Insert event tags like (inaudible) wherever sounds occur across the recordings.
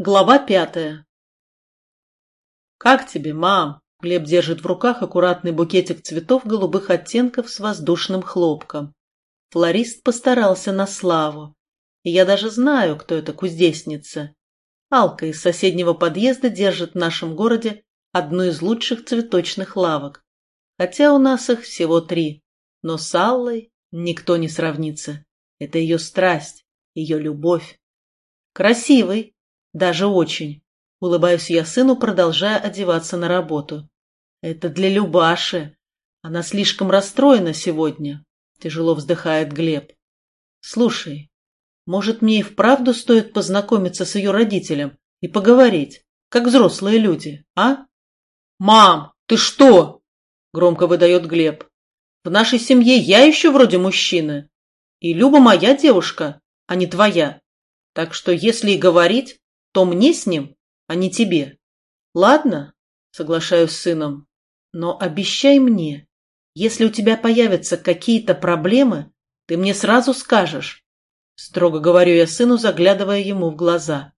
Глава пятая. «Как тебе, мам?» Глеб держит в руках аккуратный букетик цветов голубых оттенков с воздушным хлопком. Флорист постарался на славу. И я даже знаю, кто эта куздесница. Алка из соседнего подъезда держит в нашем городе одну из лучших цветочных лавок. Хотя у нас их всего три. Но с Аллой никто не сравнится. Это ее страсть, ее любовь. Красивый, даже очень. Улыбаюсь я сыну, продолжая одеваться на работу. Это для Любаши. Она слишком расстроена сегодня. Тяжело вздыхает Глеб. Слушай, может, мне и вправду стоит познакомиться с ее родителем и поговорить, как взрослые люди, а? Мам, ты что? Громко выдает Глеб. В нашей семье я еще вроде мужчина. И Люба моя девушка, а не твоя. Так что если и говорить, то мне с ним, а не тебе. Ладно, соглашаюсь с сыном, но обещай мне, если у тебя появятся какие-то проблемы, ты мне сразу скажешь. Строго говорю я сыну, заглядывая ему в глаза.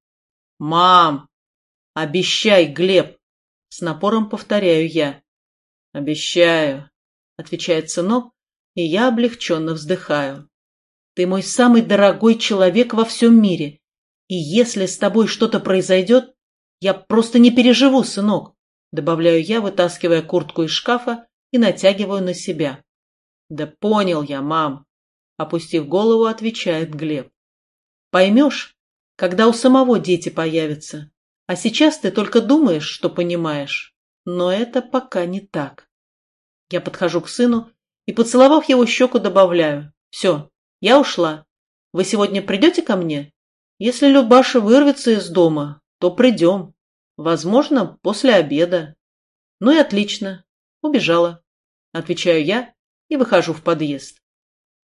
Мам, обещай, Глеб, с напором повторяю я. Обещаю, отвечает сынок, и я облегченно вздыхаю. Ты мой самый дорогой человек во всем мире, и если с тобой что-то произойдет, я просто не переживу, сынок, добавляю я, вытаскивая куртку из шкафа и натягиваю на себя. Да понял я, мам, опустив голову, отвечает Глеб. Поймешь, когда у самого дети появятся. А сейчас ты только думаешь, что понимаешь. Но это пока не так. Я подхожу к сыну и, поцеловав его щеку, добавляю. Все, я ушла. Вы сегодня придете ко мне? Если Любаша вырвется из дома, то придем. Возможно, после обеда. Ну и отлично. Убежала. Отвечаю я и выхожу в подъезд.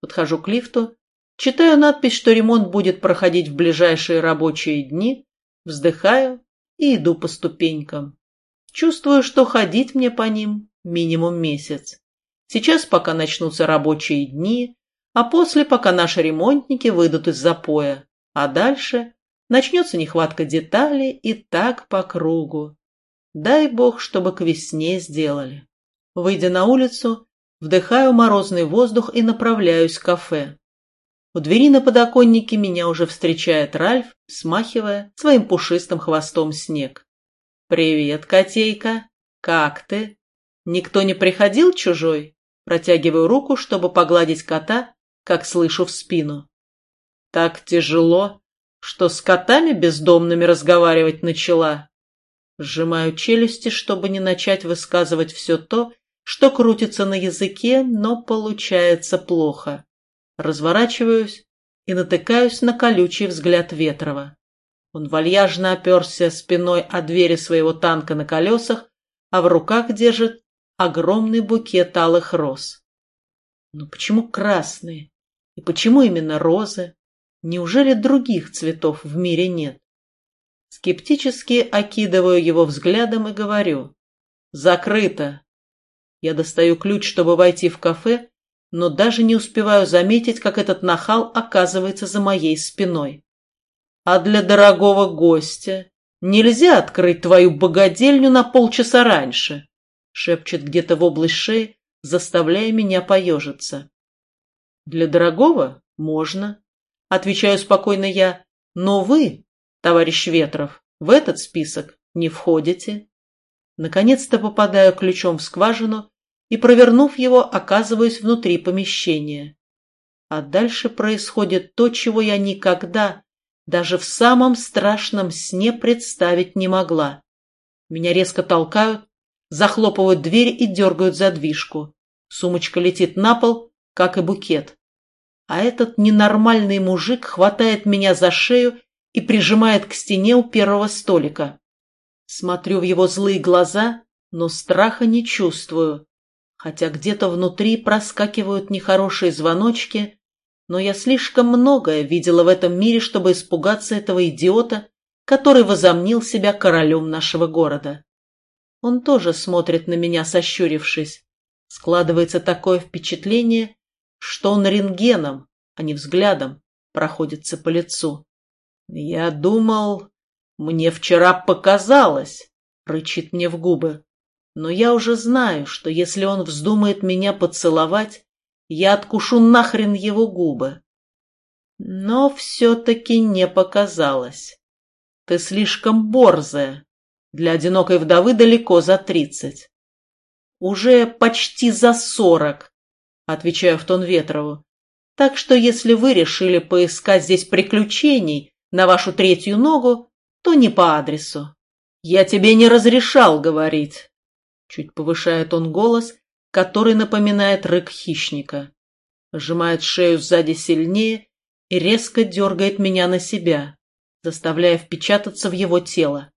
Подхожу к лифту, читаю надпись, что ремонт будет проходить в ближайшие рабочие дни, вздыхаю и иду по ступенькам. Чувствую, что ходить мне по ним минимум месяц. Сейчас, пока начнутся рабочие дни, а после, пока наши ремонтники выйдут из запоя. А дальше начнется нехватка деталей и так по кругу. Дай бог, чтобы к весне сделали. Выйдя на улицу, вдыхаю морозный воздух и направляюсь в кафе. У двери на подоконнике меня уже встречает Ральф, смахивая своим пушистым хвостом снег. «Привет, котейка! Как ты? Никто не приходил чужой?» Протягиваю руку, чтобы погладить кота, как слышу в спину. Так тяжело, что с котами бездомными разговаривать начала. Сжимаю челюсти, чтобы не начать высказывать все то, что крутится на языке, но получается плохо. Разворачиваюсь и натыкаюсь на колючий взгляд Ветрова. Он вальяжно оперся спиной о двери своего танка на колесах, а в руках держит огромный букет алых роз. Но почему красные? И почему именно розы? Неужели других цветов в мире нет? Скептически окидываю его взглядом и говорю. Закрыто. Я достаю ключ, чтобы войти в кафе, но даже не успеваю заметить, как этот нахал оказывается за моей спиной. А для дорогого гостя нельзя открыть твою богадельню на полчаса раньше, шепчет где-то в область шеи, заставляя меня поежиться. Для дорогого можно, Отвечаю спокойно я. Но вы, товарищ Ветров, в этот список не входите. Наконец-то попадаю ключом в скважину и, провернув его, оказываюсь внутри помещения. А дальше происходит то, чего я никогда, даже в самом страшном сне представить не могла. Меня резко толкают, захлопывают дверь и дергают задвижку. Сумочка летит на пол, как и букет а этот ненормальный мужик хватает меня за шею и прижимает к стене у первого столика. Смотрю в его злые глаза, но страха не чувствую, хотя где-то внутри проскакивают нехорошие звоночки, но я слишком многое видела в этом мире, чтобы испугаться этого идиота, который возомнил себя королем нашего города. Он тоже смотрит на меня, сощурившись. Складывается такое впечатление, что он рентгеном, а не взглядом, проходится по лицу. Я думал, Мне вчера показалось, рычит мне в губы. Но я уже знаю, что если он вздумает меня поцеловать, я откушу нахрен его губы. Но все-таки не показалось. Ты слишком борзая. Для одинокой вдовы далеко за тридцать. Уже почти за сорок, отвечаю в тон Ветрову. Так что если вы решили поискать здесь приключений на вашу третью ногу, то не по адресу. Я тебе не разрешал говорить. Чуть повышает он голос, который напоминает рык хищника. Сжимает шею сзади сильнее и резко дергает меня на себя, заставляя впечататься в его тело.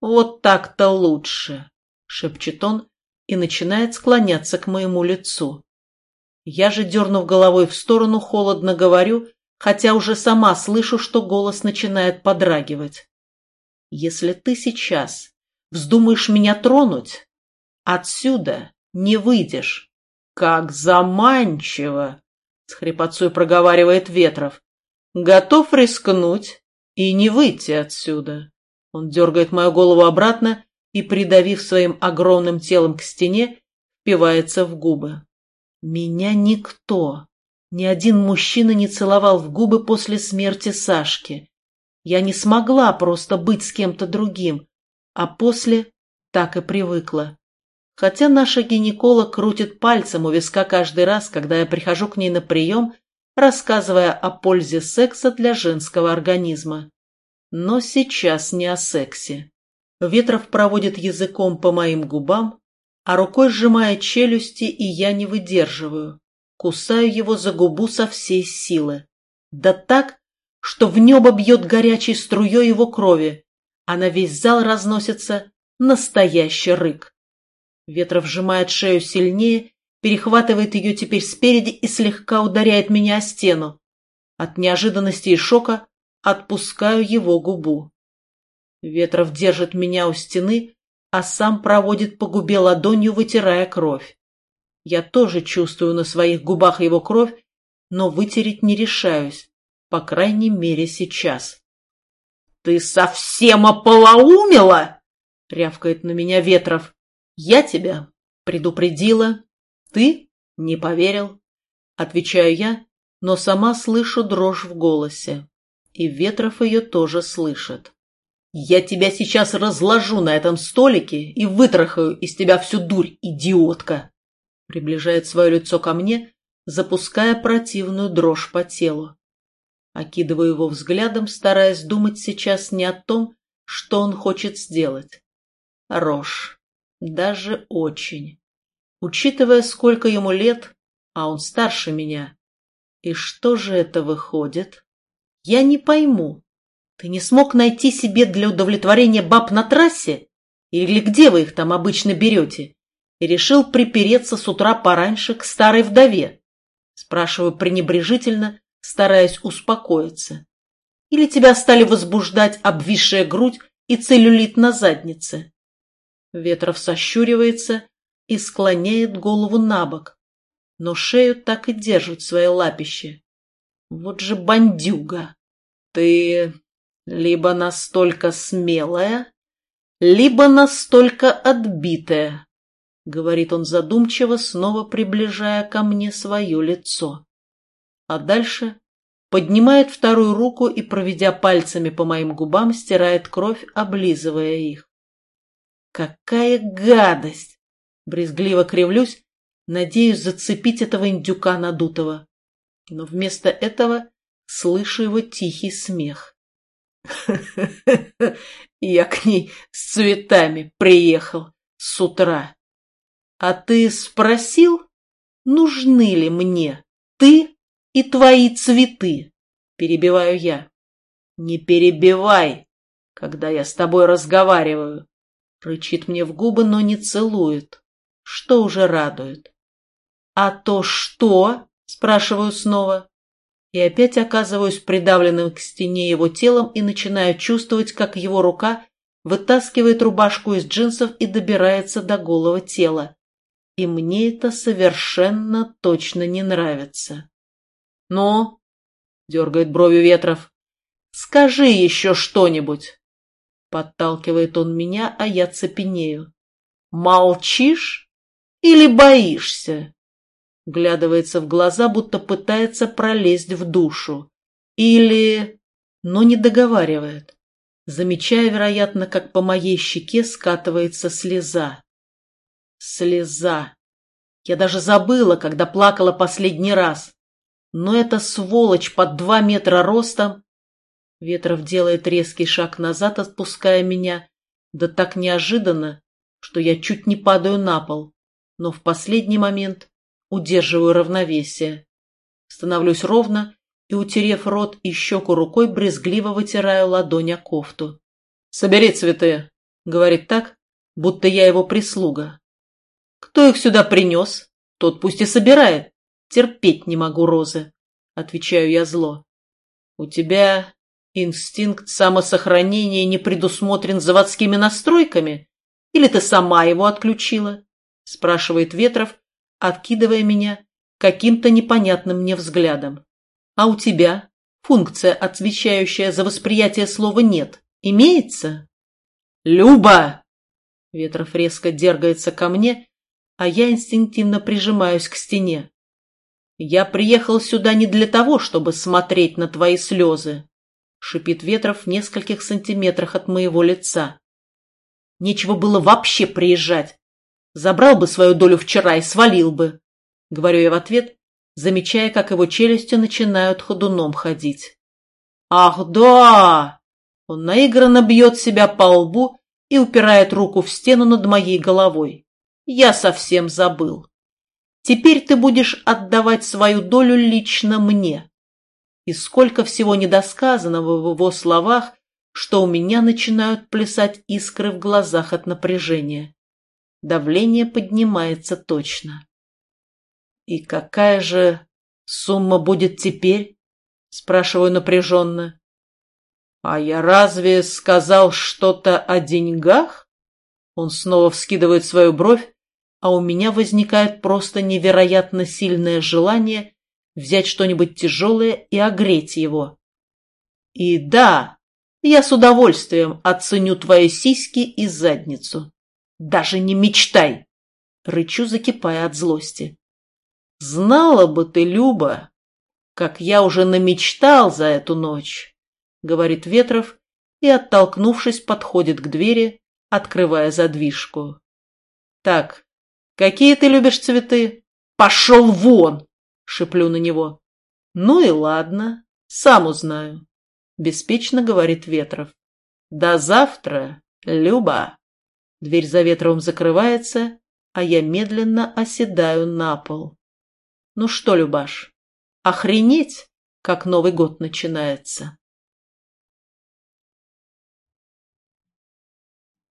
«Вот так-то лучше!» — шепчет он и начинает склоняться к моему лицу. Я же, дернув головой в сторону, холодно говорю, хотя уже сама слышу, что голос начинает подрагивать. «Если ты сейчас вздумаешь меня тронуть, отсюда не выйдешь». «Как заманчиво!» с хрипотцой проговаривает Ветров. Готов рискнуть и не выйти отсюда. Он дергает мою голову обратно и, придавив своим огромным телом к стене, впивается в губы. Меня никто, ни один мужчина не целовал в губы после смерти Сашки. Я не смогла просто быть с кем-то другим, а после так и привыкла. Хотя наша гинеколог крутит пальцем у виска каждый раз, когда я прихожу к ней на прием, рассказывая о пользе секса для женского организма. Но сейчас не о сексе. Ветров проводит языком по моим губам, а рукой сжимает челюсти, и я не выдерживаю. Кусаю его за губу со всей силы. Да так, что в небо бьет горячей струей его крови, а на весь зал разносится настоящий рык. Ветров сжимает шею сильнее, перехватывает ее теперь спереди и слегка ударяет меня о стену. От неожиданности и шока отпускаю его губу. Ветров держит меня у стены, а сам проводит по губе ладонью, вытирая кровь. Я тоже чувствую на своих губах его кровь, но вытереть не решаюсь, по крайней мере сейчас. — Ты совсем ополоумела? — рявкает на меня Ветров. «Я тебя предупредила. Ты не поверил». Отвечаю я, но сама слышу дрожь в голосе. И Ветров ее тоже слышит. «Я тебя сейчас разложу на этом столике и вытрахаю из тебя всю дурь, идиотка!» Приближает свое лицо ко мне, запуская противную дрожь по телу. Окидываю его взглядом, стараясь думать сейчас не о том, что он хочет сделать. Рожь. Даже очень. Учитывая, сколько ему лет, а он старше меня. И что же это выходит? Я не пойму. Ты не смог найти себе для удовлетворения баб на трассе? Или где вы их там обычно берете? И решил припереться с утра пораньше к старой вдове? Спрашиваю пренебрежительно, стараясь успокоиться. Или тебя стали возбуждать обвисшая грудь и целлюлит на заднице? Ветров сощуривается и склоняет голову на бок, но шею так и держит свои лапище. Вот же бандюга! Ты либо настолько смелая, либо настолько отбитая, — говорит он задумчиво, снова приближая ко мне свое лицо. А дальше поднимает вторую руку и, проведя пальцами по моим губам, стирает кровь, облизывая их. Какая гадость! Брезгливо кривлюсь, надеюсь зацепить этого индюка надутого. Но вместо этого слышу его тихий смех. (laughs) Я к ней с цветами приехал с утра. А ты спросил, нужны ли мне ты и твои цветы? Перебиваю я. Не перебивай, когда я с тобой разговариваю. Рычит мне в губы, но не целует. Что уже радует. «А то что?» – спрашиваю снова. И опять оказываюсь придавленным к стене его телом и начинаю чувствовать, как его рука вытаскивает рубашку из джинсов и добирается до голого тела. И мне это совершенно точно не нравится. «Ну?» – дергает бровью Ветров. «Скажи еще что-нибудь!» Подталкивает он меня, а я цепенею. Молчишь или боишься? Глядывается в глаза, будто пытается пролезть в душу. Или... Но не договаривает. Замечая, вероятно, как по моей щеке скатывается слеза. Слеза. Я даже забыла, когда плакала последний раз. Но эта сволочь под два метра ростом... Ветров делает резкий шаг назад, отпуская меня. Да так неожиданно, что я чуть не падаю на пол. Но в последний момент удерживаю равновесие. Становлюсь ровно и, утерев рот и щеку рукой, брезгливо вытираю ладонь о кофту. «Собери цветы», — говорит так, будто я его прислуга. «Кто их сюда принес? Тот пусть и собирает. Терпеть не могу розы», — отвечаю я зло. «У тебя инстинкт самосохранения не предусмотрен заводскими настройками? Или ты сама его отключила?» — спрашивает Ветров, откидывая меня каким-то непонятным мне взглядом. «А у тебя функция, отвечающая за восприятие слова «нет», имеется?» «Люба!» Ветров резко дергается ко мне, а я инстинктивно прижимаюсь к стене. «Я приехал сюда не для того, чтобы смотреть на твои слезы», — шипит Ветров в нескольких сантиметрах от моего лица. «Нечего было вообще приезжать. Забрал бы свою долю вчера и свалил бы», — говорю я в ответ, замечая, как его челюсти начинают ходуном ходить. «Ах, да!» Он наигранно бьет себя по лбу и упирает руку в стену над моей головой. Я совсем забыл. Теперь ты будешь отдавать свою долю лично мне. И сколько всего недосказанного в его словах, что у меня начинают плясать искры в глазах от напряжения. Давление поднимается точно. «И какая же сумма будет теперь?» — спрашиваю напряженно. «А я разве сказал что-то о деньгах?» Он снова вскидывает свою бровь, а у меня возникает просто невероятно сильное желание взять что-нибудь тяжелое и огреть его. И да, я с удовольствием оценю твои сиськи и задницу. Даже не мечтай! Рычу, закипая от злости. Знала бы ты, Люба, как я уже намечтал за эту ночь, говорит Ветров и, оттолкнувшись, подходит к двери, открывая задвижку. Так, «Какие ты любишь цветы?» «Пошел вон!» — шеплю на него. «Ну и ладно, сам узнаю», — беспечно говорит Ветров. «До завтра, Люба!» Дверь за Ветровым закрывается, а я медленно оседаю на пол. «Ну что, Любаш, охренеть, как Новый год начинается!»